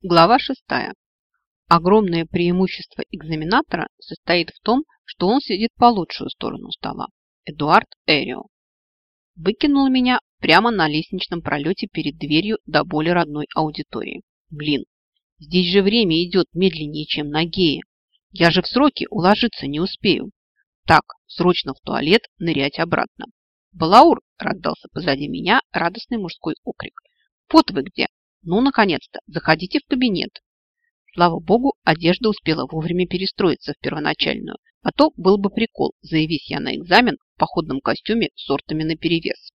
Глава 6. Огромное преимущество экзаменатора состоит в том, что он сидит по лучшую сторону стола. Эдуард Эрио. Выкинул меня прямо на лестничном пролете перед дверью до более родной аудитории. Блин, здесь же время идет медленнее, чем на гее. Я же в сроки уложиться не успею. Так, срочно в туалет, нырять обратно. Балаур раздался позади меня радостный мужской окрик. Вот вы где! Ну, наконец-то, заходите в кабинет. Слава богу, одежда успела вовремя перестроиться в первоначальную, а то был бы прикол, заявись я на экзамен в походном костюме с сортами наперевес.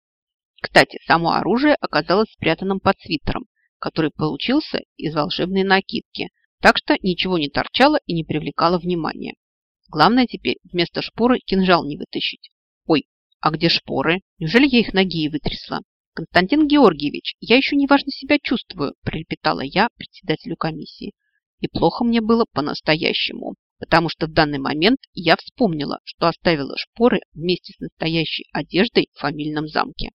Кстати, само оружие оказалось спрятанным под свитером, который получился из волшебной накидки, так что ничего не торчало и не привлекало внимания. Главное теперь вместо шпоры кинжал не вытащить. Ой, а где шпоры? Неужели я их ноги вытрясла? «Константин Георгиевич, я еще неважно себя чувствую», – пролепетала я председателю комиссии. И плохо мне было по-настоящему, потому что в данный момент я вспомнила, что оставила шпоры вместе с настоящей одеждой в фамильном замке.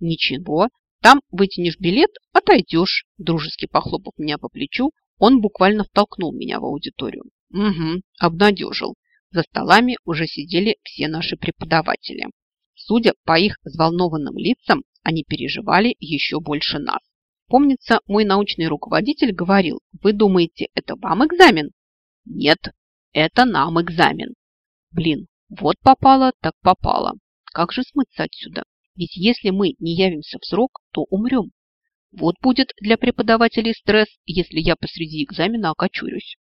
«Ничего, там вытянешь билет, отойдешь», – дружески похлопав меня по плечу, он буквально втолкнул меня в аудиторию. «Угу, обнадежил. За столами уже сидели все наши преподаватели. Судя по их взволнованным лицам, они переживали еще больше нас. Помнится, мой научный руководитель говорил, вы думаете, это вам экзамен? Нет, это нам экзамен. Блин, вот попало, так попало. Как же смыться отсюда? Ведь если мы не явимся в срок, то умрем. Вот будет для преподавателей стресс, если я посреди экзамена окочурюсь.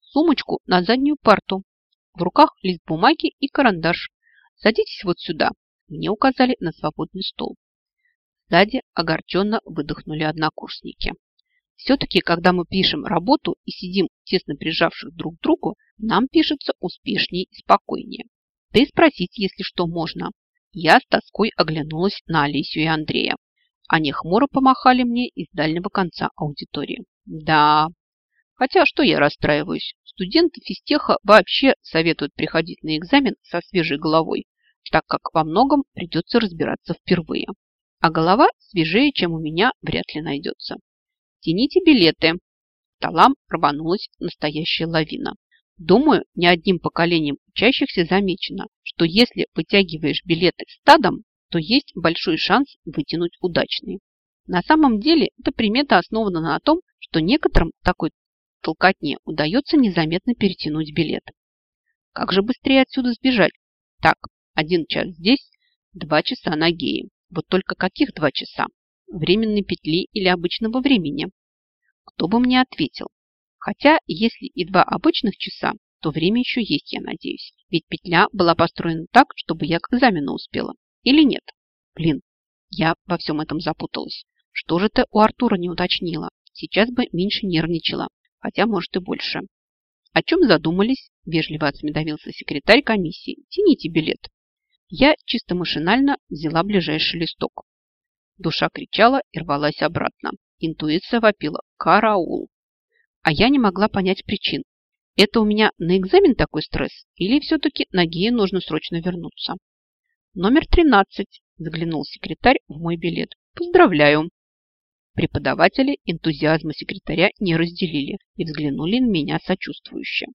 Сумочку на заднюю парту. В руках лист бумаги и карандаш. Садитесь вот сюда. Мне указали на свободный стол. Сзади огорченно выдохнули однокурсники. Все-таки, когда мы пишем работу и сидим тесно прижавших друг к другу, нам пишется успешнее и спокойнее. Да и спросить, если что, можно. Я с тоской оглянулась на Алисю и Андрея. Они хмуро помахали мне из дальнего конца аудитории. Да, хотя что я расстраиваюсь? Студенты физтеха вообще советуют приходить на экзамен со свежей головой, так как во многом придется разбираться впервые а голова свежее, чем у меня, вряд ли найдется. Тяните билеты. Талам рванулась настоящая лавина. Думаю, ни одним поколением учащихся замечено, что если вытягиваешь билеты стадом, то есть большой шанс вытянуть удачные. На самом деле эта примета основана на том, что некоторым такой толкотне удается незаметно перетянуть билет. Как же быстрее отсюда сбежать? Так, один час здесь, два часа на геи. Вот только каких два часа? Временной петли или обычного времени? Кто бы мне ответил? Хотя, если и два обычных часа, то время еще есть, я надеюсь. Ведь петля была построена так, чтобы я к экзамену успела. Или нет? Блин, я во всем этом запуталась. Что же ты у Артура не уточнила? Сейчас бы меньше нервничала, хотя, может, и больше. О чем задумались? Вежливо осмедовился секретарь комиссии. Тяните билет. Я чисто машинально взяла ближайший листок. Душа кричала и рвалась обратно. Интуиция вопила «Караул!». А я не могла понять причин. Это у меня на экзамен такой стресс или все-таки на гея нужно срочно вернуться? Номер 13, заглянул секретарь в мой билет. Поздравляю. Преподаватели энтузиазма секретаря не разделили и взглянули на меня сочувствующе.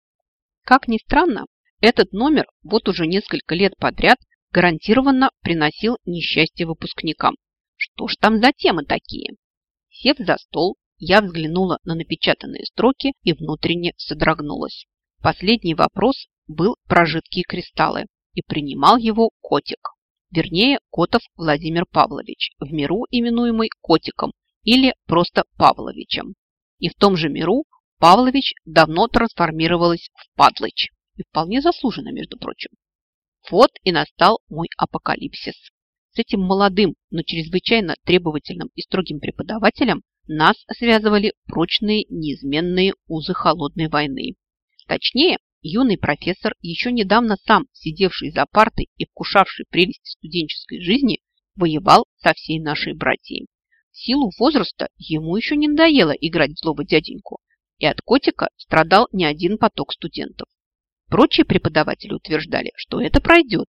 Как ни странно, этот номер вот уже несколько лет подряд гарантированно приносил несчастье выпускникам. Что ж там за темы такие? Сев за стол, я взглянула на напечатанные строки и внутренне содрогнулась. Последний вопрос был про жидкие кристаллы, и принимал его котик. Вернее, Котов Владимир Павлович, в миру именуемый котиком или просто Павловичем. И в том же миру Павлович давно трансформировалась в Падлыч. И вполне заслуженно, между прочим. Вот и настал мой апокалипсис. С этим молодым, но чрезвычайно требовательным и строгим преподавателем нас связывали прочные неизменные узы холодной войны. Точнее, юный профессор, еще недавно сам сидевший за партой и вкушавший прелести студенческой жизни, воевал со всей нашей братьей. В силу возраста ему еще не надоело играть злого дяденьку, и от котика страдал не один поток студентов. Прочие преподаватели утверждали, что это пройдет,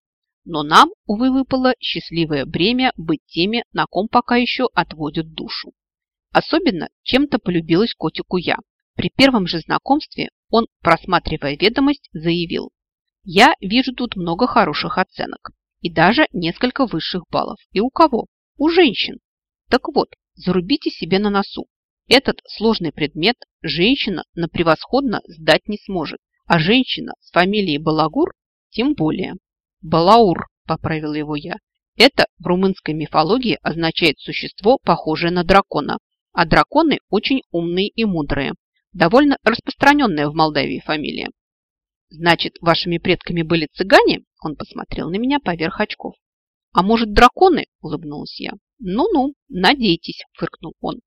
но нам, увы, выпало счастливое бремя быть теми, на ком пока еще отводят душу. Особенно чем-то полюбилась котику я. При первом же знакомстве он, просматривая ведомость, заявил. Я вижу тут много хороших оценок и даже несколько высших баллов. И у кого? У женщин. Так вот, зарубите себе на носу. Этот сложный предмет женщина на превосходно сдать не сможет, а женщина с фамилией Балагур тем более. Балаур, поправил его я. Это в румынской мифологии означает существо, похожее на дракона, а драконы очень умные и мудрые. Довольно распространенная в Молдавии фамилия. Значит, вашими предками были цыгане? Он посмотрел на меня поверх очков. А может, драконы? Улыбнулась я. Ну-ну, надейтесь, фыркнул он.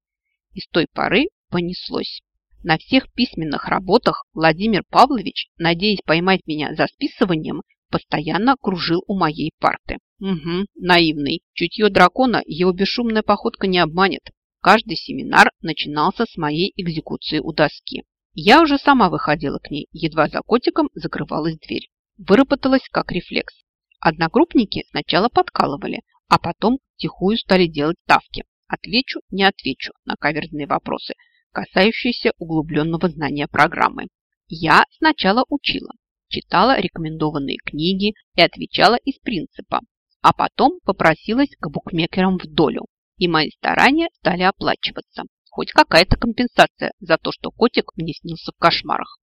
И с той поры понеслось. На всех письменных работах Владимир Павлович, надеясь поймать меня за списыванием, постоянно кружил у моей парты. Угу, наивный. Чутье дракона его бесшумная походка не обманет. Каждый семинар начинался с моей экзекуции у доски. Я уже сама выходила к ней, едва за котиком закрывалась дверь. Выработалась как рефлекс. Одногруппники сначала подкалывали, а потом тихую стали делать ставки. Отвечу, не отвечу на каверзные вопросы, касающиеся углубленного знания программы. Я сначала учила, читала рекомендованные книги и отвечала из принципа, а потом попросилась к букмекерам в долю, и мои старания стали оплачиваться. Хоть какая-то компенсация за то, что котик мне снился в кошмарах.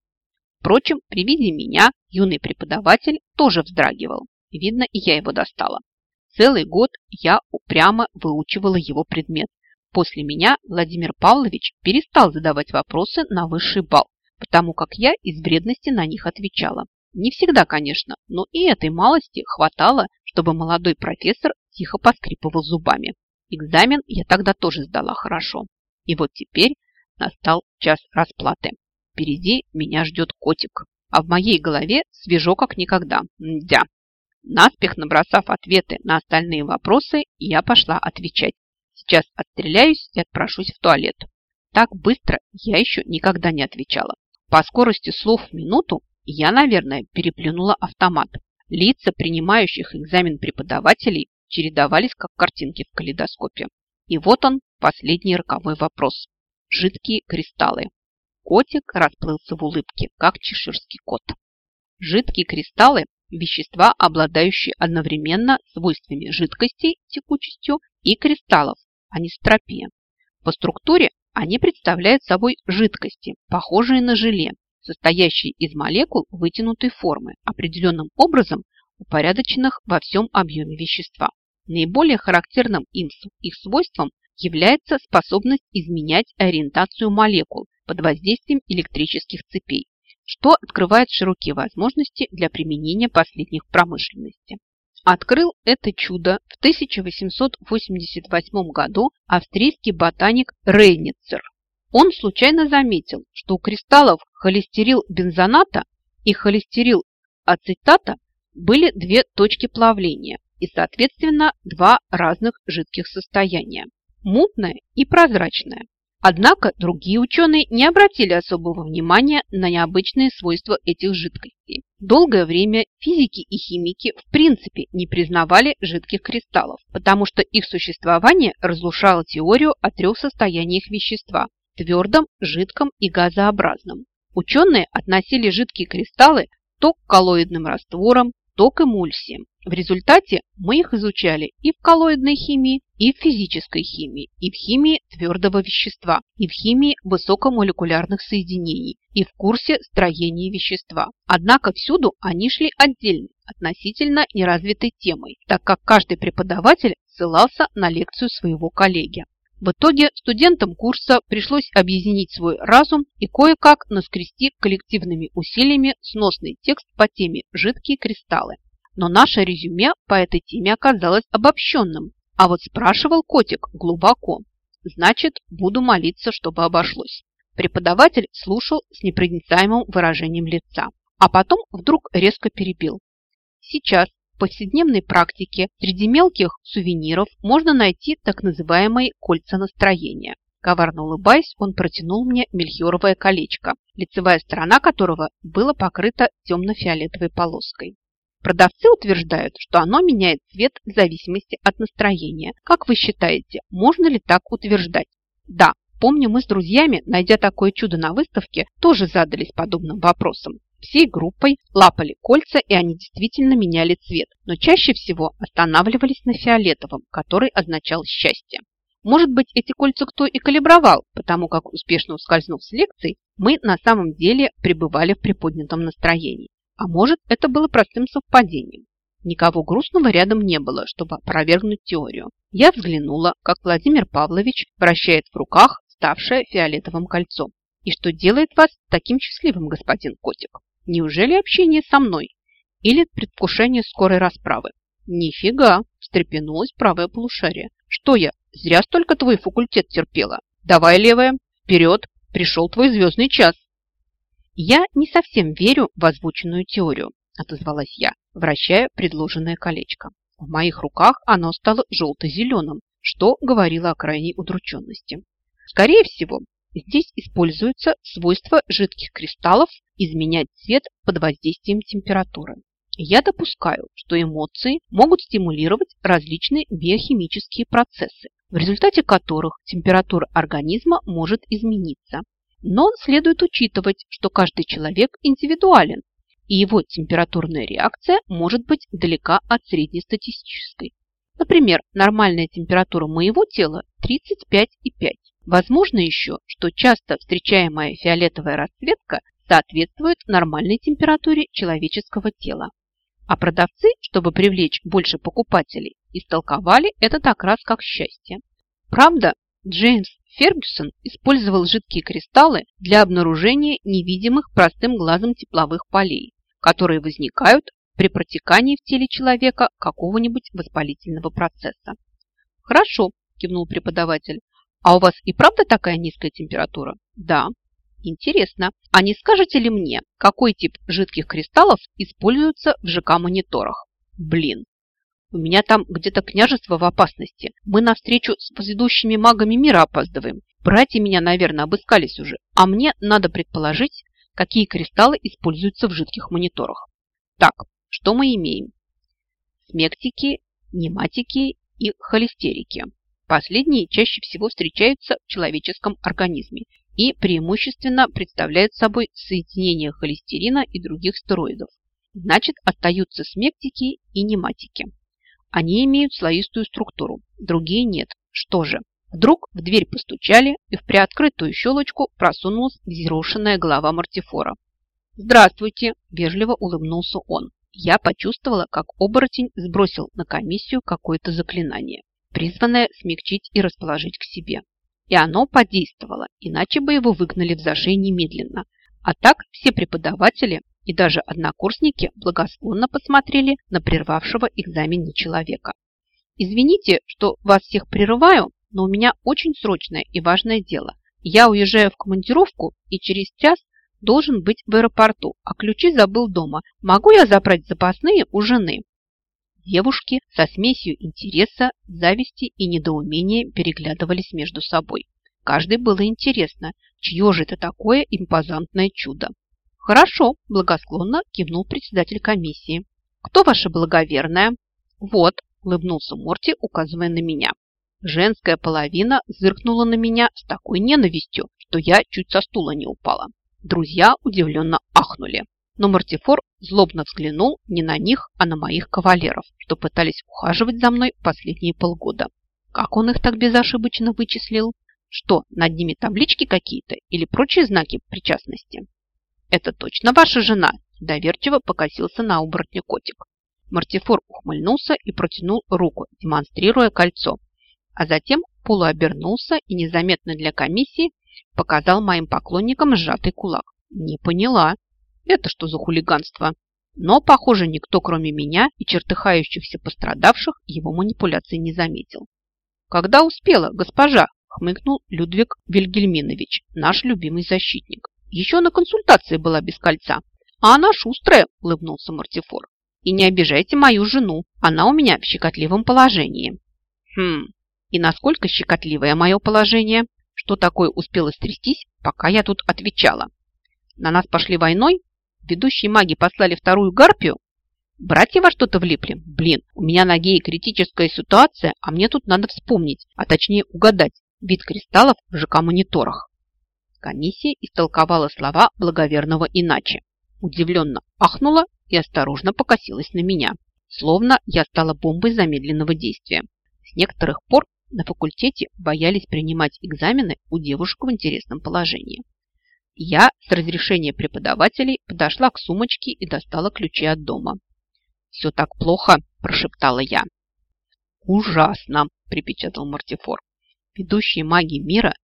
Впрочем, при виде меня юный преподаватель тоже вздрагивал. Видно, и я его достала. Целый год я упрямо выучивала его предмет. После меня Владимир Павлович перестал задавать вопросы на высший балл, потому как я из вредности на них отвечала. Не всегда, конечно, но и этой малости хватало, чтобы молодой профессор тихо поскрипывал зубами. Экзамен я тогда тоже сдала хорошо. И вот теперь настал час расплаты. Впереди меня ждет котик, а в моей голове свежо как никогда. Мдя. Наспех набросав ответы на остальные вопросы, я пошла отвечать. Сейчас отстреляюсь и отпрошусь в туалет. Так быстро я еще никогда не отвечала. По скорости слов в минуту я, наверное, переплюнула автомат. Лица принимающих экзамен преподавателей чередовались, как картинки в калейдоскопе. И вот он, последний роковой вопрос. Жидкие кристаллы. Котик расплылся в улыбке, как чеширский кот. Жидкие кристаллы – вещества, обладающие одновременно свойствами жидкостей, текучестью, и кристаллов, анистропия. По структуре они представляют собой жидкости, похожие на желе, состоящие из молекул вытянутой формы, определенным образом упорядоченных во всем объеме вещества. Наиболее характерным им их свойством является способность изменять ориентацию молекул под воздействием электрических цепей, что открывает широкие возможности для применения последних в промышленности. Открыл это чудо в 1888 году австрийский ботаник Рейницер. Он случайно заметил, что у кристаллов холестерил бензоната и холестерил ацетата были две точки плавления и, соответственно, два разных жидких состояния – мутное и прозрачное. Однако другие ученые не обратили особого внимания на необычные свойства этих жидкостей. Долгое время физики и химики в принципе не признавали жидких кристаллов, потому что их существование разрушало теорию о трех состояниях вещества – твердом, жидком и газообразном. Ученые относили жидкие кристаллы то к коллоидным растворам, то к эмульсиям. В результате мы их изучали и в коллоидной химии, и в физической химии, и в химии твердого вещества, и в химии высокомолекулярных соединений, и в курсе строения вещества. Однако всюду они шли отдельно, относительно неразвитой темой, так как каждый преподаватель ссылался на лекцию своего коллеги. В итоге студентам курса пришлось объединить свой разум и кое-как наскрести коллективными усилиями сносный текст по теме «Жидкие кристаллы». Но наше резюме по этой теме оказалось обобщенным, а вот спрашивал котик глубоко. Значит, буду молиться, чтобы обошлось. Преподаватель слушал с непроницаемым выражением лица, а потом вдруг резко перебил. Сейчас в повседневной практике среди мелких сувениров можно найти так называемые кольца настроения. Коварно улыбаясь, он протянул мне мельхиоровое колечко, лицевая сторона которого была покрыта темно-фиолетовой полоской. Продавцы утверждают, что оно меняет цвет в зависимости от настроения. Как вы считаете, можно ли так утверждать? Да, Помню, мы с друзьями, найдя такое чудо на выставке, тоже задались подобным вопросом. Всей группой лапали кольца, и они действительно меняли цвет, но чаще всего останавливались на фиолетовом, который означал счастье. Может быть, эти кольца кто и калибровал, потому как, успешно ускользнув с лекций, мы на самом деле пребывали в приподнятом настроении. А может, это было простым совпадением. Никого грустного рядом не было, чтобы опровергнуть теорию. Я взглянула, как Владимир Павлович вращает в руках ставшее фиолетовым кольцо. И что делает вас таким счастливым, господин котик? Неужели общение со мной? Или предвкушение скорой расправы? Нифига, встрепенулась правая полушарие. Что я, зря столько твой факультет терпела? Давай, левая, вперед, пришел твой звездный час. Я не совсем верю в озвученную теорию, отозвалась я, вращая предложенное колечко. В моих руках оно стало желто-зеленым, что говорило о крайней удрученности. Скорее всего, здесь используются свойства жидких кристаллов изменять цвет под воздействием температуры. Я допускаю, что эмоции могут стимулировать различные биохимические процессы, в результате которых температура организма может измениться. Но следует учитывать, что каждый человек индивидуален, и его температурная реакция может быть далека от среднестатистической. Например, нормальная температура моего тела 35,5. Возможно еще, что часто встречаемая фиолетовая расцветка соответствует нормальной температуре человеческого тела. А продавцы, чтобы привлечь больше покупателей, истолковали этот окрас как счастье. Правда, Джеймс Фергюсон использовал жидкие кристаллы для обнаружения невидимых простым глазом тепловых полей, которые возникают при протекании в теле человека какого-нибудь воспалительного процесса. «Хорошо», – кивнул преподаватель. «А у вас и правда такая низкая температура?» «Да». Интересно, а не скажете ли мне, какой тип жидких кристаллов используется в ЖК-мониторах? Блин, у меня там где-то княжество в опасности. Мы на встречу с ведущими магами мира опаздываем. Братья меня, наверное, обыскались уже. А мне надо предположить, какие кристаллы используются в жидких мониторах. Так, что мы имеем? Смектики, нематики и холестерики. Последние чаще всего встречаются в человеческом организме и преимущественно представляют собой соединение холестерина и других стероидов. Значит, остаются смектики и нематики. Они имеют слоистую структуру, другие нет. Что же? Вдруг в дверь постучали, и в приоткрытую щелочку просунулась взъерошенная голова Мартифора. «Здравствуйте!» – вежливо улыбнулся он. Я почувствовала, как оборотень сбросил на комиссию какое-то заклинание, призванное смягчить и расположить к себе. И оно подействовало, иначе бы его выгнали в зашей немедленно. А так все преподаватели и даже однокурсники благосклонно посмотрели на прервавшего экзамен человека. «Извините, что вас всех прерываю, но у меня очень срочное и важное дело. Я уезжаю в командировку и через час должен быть в аэропорту, а ключи забыл дома. Могу я забрать запасные у жены?» Девушки со смесью интереса, зависти и недоумения переглядывались между собой. Каждой было интересно, чье же это такое импозантное чудо. «Хорошо», – благосклонно кивнул председатель комиссии. «Кто ваша благоверная?» «Вот», – улыбнулся Морти, указывая на меня. Женская половина зыркнула на меня с такой ненавистью, что я чуть со стула не упала. Друзья удивленно ахнули. Но Мартифор злобно взглянул не на них, а на моих кавалеров, что пытались ухаживать за мной последние полгода. Как он их так безошибочно вычислил? Что, над ними таблички какие-то или прочие знаки причастности? «Это точно ваша жена?» Доверчиво покосился на оборотня котик. Мартифор ухмыльнулся и протянул руку, демонстрируя кольцо, а затем полуобернулся и незаметно для комиссии показал моим поклонникам сжатый кулак. Не поняла. Это что за хулиганство? Но, похоже, никто, кроме меня и чертыхающихся пострадавших, его манипуляции не заметил. «Когда успела, госпожа?» – хмыкнул Людвиг Вильгельминович, наш любимый защитник. «Еще на консультации была без кольца. А она шустрая», – улыбнулся Мартифор. «И не обижайте мою жену, она у меня в щекотливом положении». «Хм, и насколько щекотливое мое положение? Что такое успело стрястись, пока я тут отвечала?» На нас пошли войной? Ведущие маги послали вторую гарпию? Братья во что-то влипли? Блин, у меня на геи критическая ситуация, а мне тут надо вспомнить, а точнее угадать, вид кристаллов в ЖК-мониторах. Комиссия истолковала слова благоверного иначе. Удивленно ахнула и осторожно покосилась на меня, словно я стала бомбой замедленного действия. С некоторых пор на факультете боялись принимать экзамены у девушек в интересном положении. Я с разрешения преподавателей подошла к сумочке и достала ключи от дома. «Все так плохо», – прошептала я. «Ужасно», – припечатал Мартифор. «Ведущие маги мира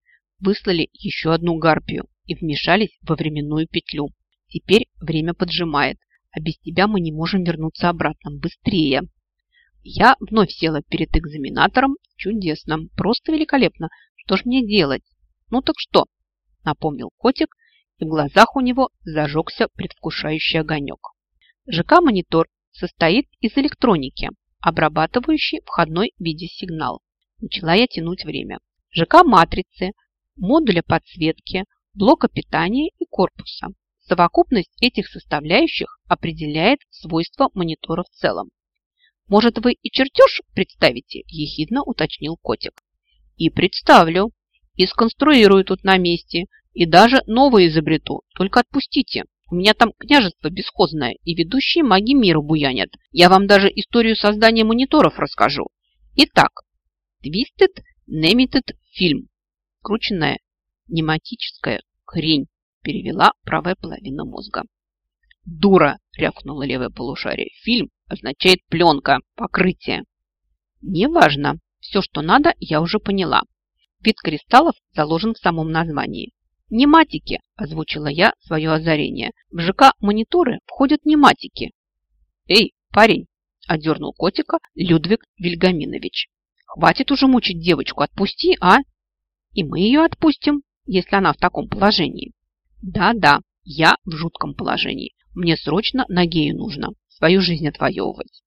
выслали еще одну гарпию и вмешались во временную петлю. Теперь время поджимает, а без тебя мы не можем вернуться обратно. Быстрее!» Я вновь села перед экзаменатором. Чудесно, просто великолепно. Что ж мне делать? Ну так что? Напомнил котик и в глазах у него зажегся предвкушающий огонек. ЖК-монитор состоит из электроники, обрабатывающей входной видеосигнал. Начала я тянуть время. ЖК-матрицы, модуля подсветки, блока питания и корпуса. Совокупность этих составляющих определяет свойства монитора в целом. «Может, вы и чертеж представите?» – ехидно уточнил котик. «И представлю. И сконструирую тут на месте. И даже новое изобрету. Только отпустите. У меня там княжество бесхозное, и ведущие маги мира буянят. Я вам даже историю создания мониторов расскажу. Итак, Twisted Nemated Film. Крученная нематическая хрень, перевела правая половина мозга. Дура, рявкнула левое полушарие. Фильм означает пленка, покрытие. Неважно. Все, что надо, я уже поняла. Вид кристаллов заложен в самом названии. «Нематики», – озвучила я свое озарение. «В ЖК-мониторы входят нематики». «Эй, парень!» – одернул котика Людвиг Вильгаминович. «Хватит уже мучить девочку, отпусти, а?» «И мы ее отпустим, если она в таком положении». «Да-да, я в жутком положении. Мне срочно на гею нужно свою жизнь отвоевывать».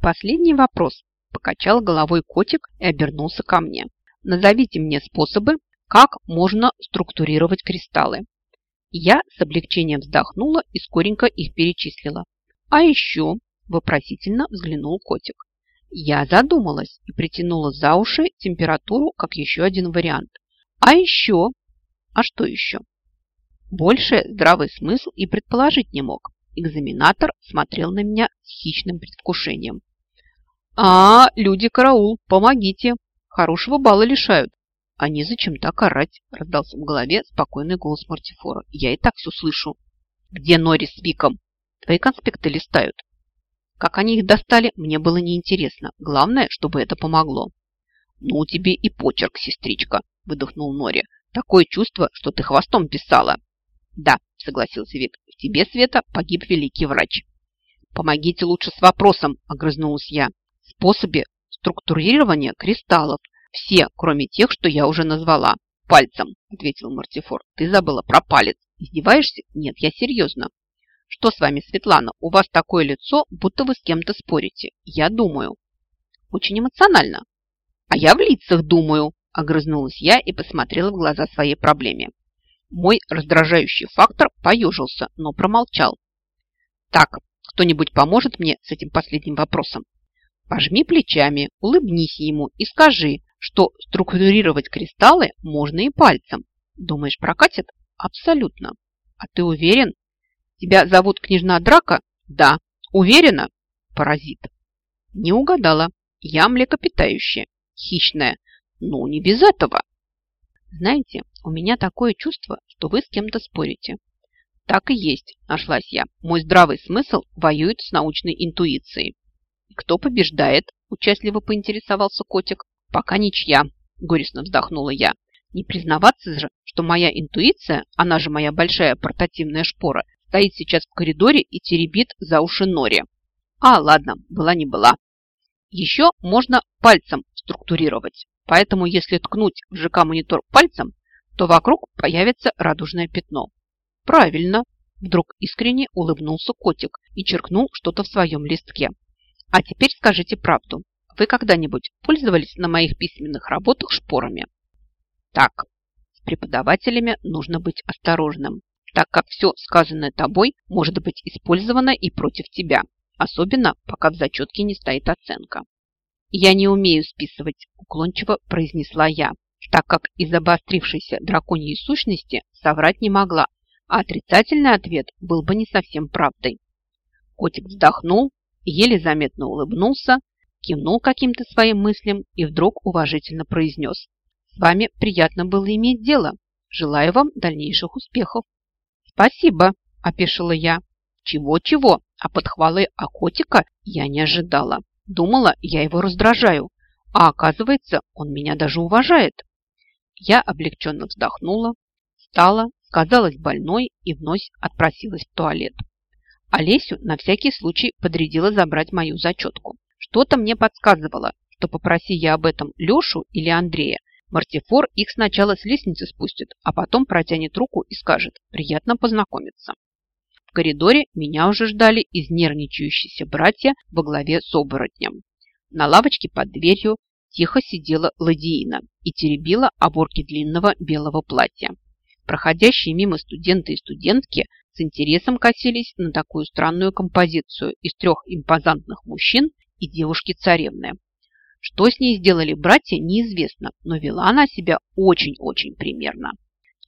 Последний вопрос. Покачал головой котик и обернулся ко мне. Назовите мне способы, как можно структурировать кристаллы. Я с облегчением вздохнула и скоренько их перечислила. А еще вопросительно взглянул котик. Я задумалась и притянула за уши температуру как еще один вариант. А еще? А что еще? Больше здравый смысл и предположить не мог. Экзаменатор смотрел на меня с хищным предвкушением. «А, люди, караул, помогите! Хорошего балла лишают. «Они зачем так орать?» – раздался в голове спокойный голос Мартифора. «Я и так все слышу». «Где Нори с Виком?» «Твои конспекты листают». Как они их достали, мне было неинтересно. Главное, чтобы это помогло. «Ну, тебе и почерк, сестричка», – выдохнул Нори. «Такое чувство, что ты хвостом писала». «Да», – согласился Вик. «В тебе, Света, погиб великий врач». «Помогите лучше с вопросом», – огрызнулась я. «Способе структурирования кристаллов – «Все, кроме тех, что я уже назвала. Пальцем», – ответил Мартифор. «Ты забыла про палец. Издеваешься? Нет, я серьезно». «Что с вами, Светлана? У вас такое лицо, будто вы с кем-то спорите. Я думаю». «Очень эмоционально». «А я в лицах думаю», – огрызнулась я и посмотрела в глаза своей проблеме. Мой раздражающий фактор поежился, но промолчал. «Так, кто-нибудь поможет мне с этим последним вопросом?» Пожми плечами, улыбнись ему и скажи, что структурировать кристаллы можно и пальцем. Думаешь, прокатит? Абсолютно. А ты уверен? Тебя зовут княжна Драка? Да. Уверена? Паразит. Не угадала. Я млекопитающая. Хищная. Ну, не без этого. Знаете, у меня такое чувство, что вы с кем-то спорите. Так и есть, нашлась я. Мой здравый смысл воюет с научной интуицией. кто побеждает? Участливо поинтересовался котик. «Пока ничья», – горестно вздохнула я. «Не признаваться же, что моя интуиция, она же моя большая портативная шпора, стоит сейчас в коридоре и теребит за уши Нори. А, ладно, была не была. Еще можно пальцем структурировать, поэтому если ткнуть в ЖК-монитор пальцем, то вокруг появится радужное пятно. Правильно, вдруг искренне улыбнулся котик и черкнул что-то в своем листке. А теперь скажите правду. Вы когда-нибудь пользовались на моих письменных работах шпорами? Так, с преподавателями нужно быть осторожным, так как все сказанное тобой может быть использовано и против тебя, особенно пока в зачетке не стоит оценка. «Я не умею списывать», – уклончиво произнесла я. так как из обострившейся драконьей сущности соврать не могла, а отрицательный ответ был бы не совсем правдой. Котик вздохнул, еле заметно улыбнулся, кивнул каким-то своим мыслям и вдруг уважительно произнес. «С вами приятно было иметь дело. Желаю вам дальнейших успехов». «Спасибо», – опешила я. «Чего-чего, а подхвалы о котика я не ожидала. Думала, я его раздражаю, а оказывается, он меня даже уважает». Я облегченно вздохнула, встала, сказалась больной и вновь отпросилась в туалет. Олесю на всякий случай подрядила забрать мою зачетку. Что-то мне подсказывало, что попроси я об этом Лешу или Андрея, Мартифор их сначала с лестницы спустит, а потом протянет руку и скажет «приятно познакомиться». Коридоре меня уже ждали изнервничающиеся братья во главе с оборотнем. На лавочке под дверью тихо сидела Ладиина и теребила оборки длинного белого платья. Проходящие мимо студенты и студентки с интересом косились на такую странную композицию из трех импозантных мужчин и девушки-царевны. Что с ней сделали братья, неизвестно, но вела она себя очень-очень примерно.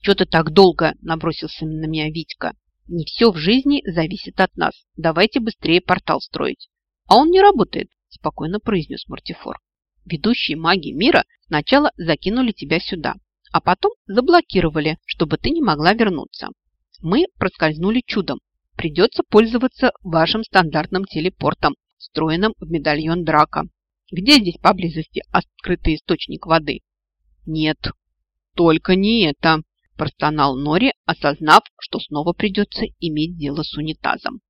«Что ты так долго?» – набросился на меня Витька. «Не все в жизни зависит от нас. Давайте быстрее портал строить». «А он не работает», – спокойно произнес Мартифор. «Ведущие маги мира сначала закинули тебя сюда, а потом заблокировали, чтобы ты не могла вернуться. Мы проскользнули чудом. Придется пользоваться вашим стандартным телепортом, встроенным в медальон Драка. Где здесь поблизости открытый источник воды? Нет, только не это, простонал Нори, осознав, что снова придется иметь дело с унитазом.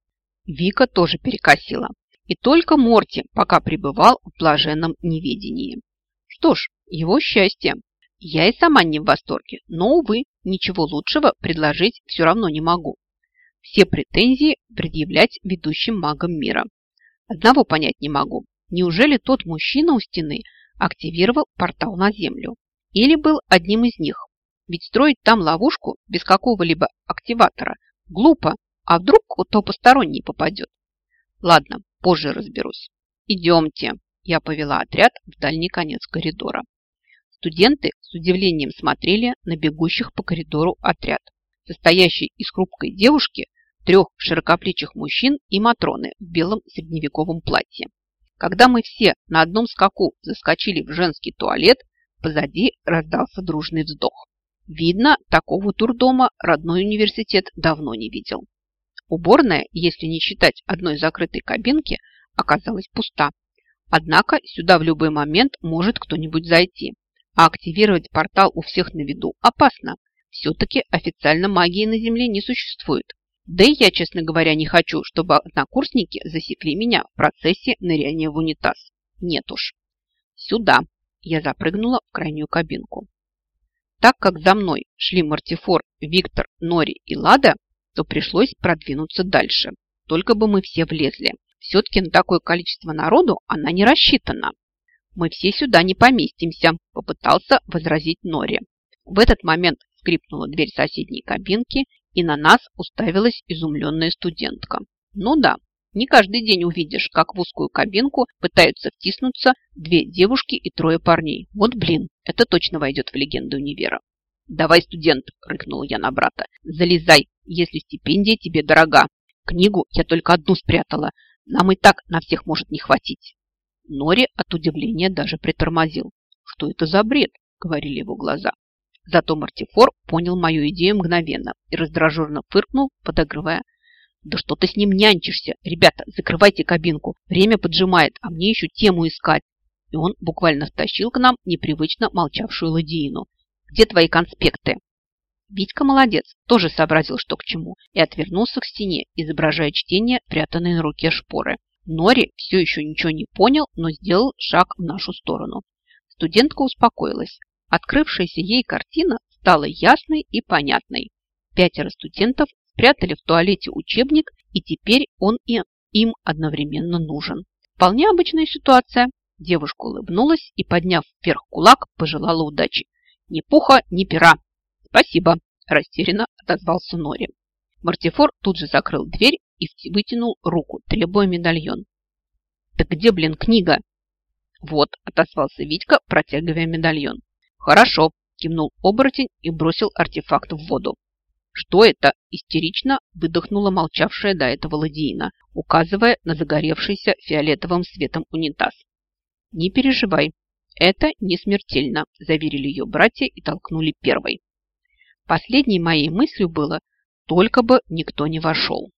Вика тоже перекосила. И только Морти пока пребывал в блаженном неведении. Что ж, его счастье. Я и сама не в восторге, но, увы, ничего лучшего предложить все равно не могу. Все претензии предъявлять ведущим магам мира. Одного понять не могу. Неужели тот мужчина у стены активировал портал на Землю? Или был одним из них? Ведь строить там ловушку без какого-либо активатора глупо, а вдруг кто посторонний попадет? Ладно, позже разберусь. Идемте. Я повела отряд в дальний конец коридора. Студенты с удивлением смотрели на бегущих по коридору отряд, состоящий из хрупкой девушки, трех широкоплечих мужчин и Матроны в белом средневековом платье. Когда мы все на одном скаку заскочили в женский туалет, позади раздался дружный вздох. Видно, такого турдома родной университет давно не видел. Уборная, если не считать одной закрытой кабинки, оказалась пуста. Однако сюда в любой момент может кто-нибудь зайти. А активировать портал у всех на виду опасно. Все-таки официально магии на Земле не существует. Да и я, честно говоря, не хочу, чтобы однокурсники засекли меня в процессе ныряния в унитаз. Нет уж. Сюда. Я запрыгнула в крайнюю кабинку. Так как за мной шли Мартифор, Виктор, Нори и Лада, то пришлось продвинуться дальше. Только бы мы все влезли. Все-таки на такое количество народу она не рассчитана. Мы все сюда не поместимся, попытался возразить Нори. В этот момент скрипнула дверь соседней кабинки, и на нас уставилась изумленная студентка. Ну да, не каждый день увидишь, как в узкую кабинку пытаются втиснуться две девушки и трое парней. Вот блин, это точно войдет в легенду универа. «Давай, студент!» – рыкнула я на брата. «Залезай, если стипендия тебе дорога. Книгу я только одну спрятала. Нам и так на всех может не хватить». Нори от удивления даже притормозил. «Что это за бред?» – говорили его глаза. Зато Мартифор понял мою идею мгновенно и раздраженно фыркнул, подогрывая. «Да что ты с ним нянчишься? Ребята, закрывайте кабинку. Время поджимает, а мне еще тему искать». И он буквально втащил к нам непривычно молчавшую ладиину. «Где твои конспекты?» Витька молодец, тоже сообразил, что к чему, и отвернулся к стене, изображая чтение, прятанной на руке шпоры. Нори все еще ничего не понял, но сделал шаг в нашу сторону. Студентка успокоилась. Открывшаяся ей картина стала ясной и понятной. Пятеро студентов спрятали в туалете учебник, и теперь он и им одновременно нужен. Вполне обычная ситуация. Девушка улыбнулась и, подняв вверх кулак, пожелала удачи. Ни пуха, ни пера. Спасибо, растерянно отозвался Нори. Мартифор тут же закрыл дверь и вытянул руку, требуя медальон. «Так где, блин, книга?» «Вот», – отозвался Витька, протягивая медальон. Хорошо, кивнул оборотень и бросил артефакт в воду. «Что это?» – истерично выдохнула молчавшая до этого ладьина, указывая на загоревшийся фиолетовым светом унитаз. «Не переживай, это не смертельно», – заверили ее братья и толкнули первой. Последней моей мыслью было «только бы никто не вошел».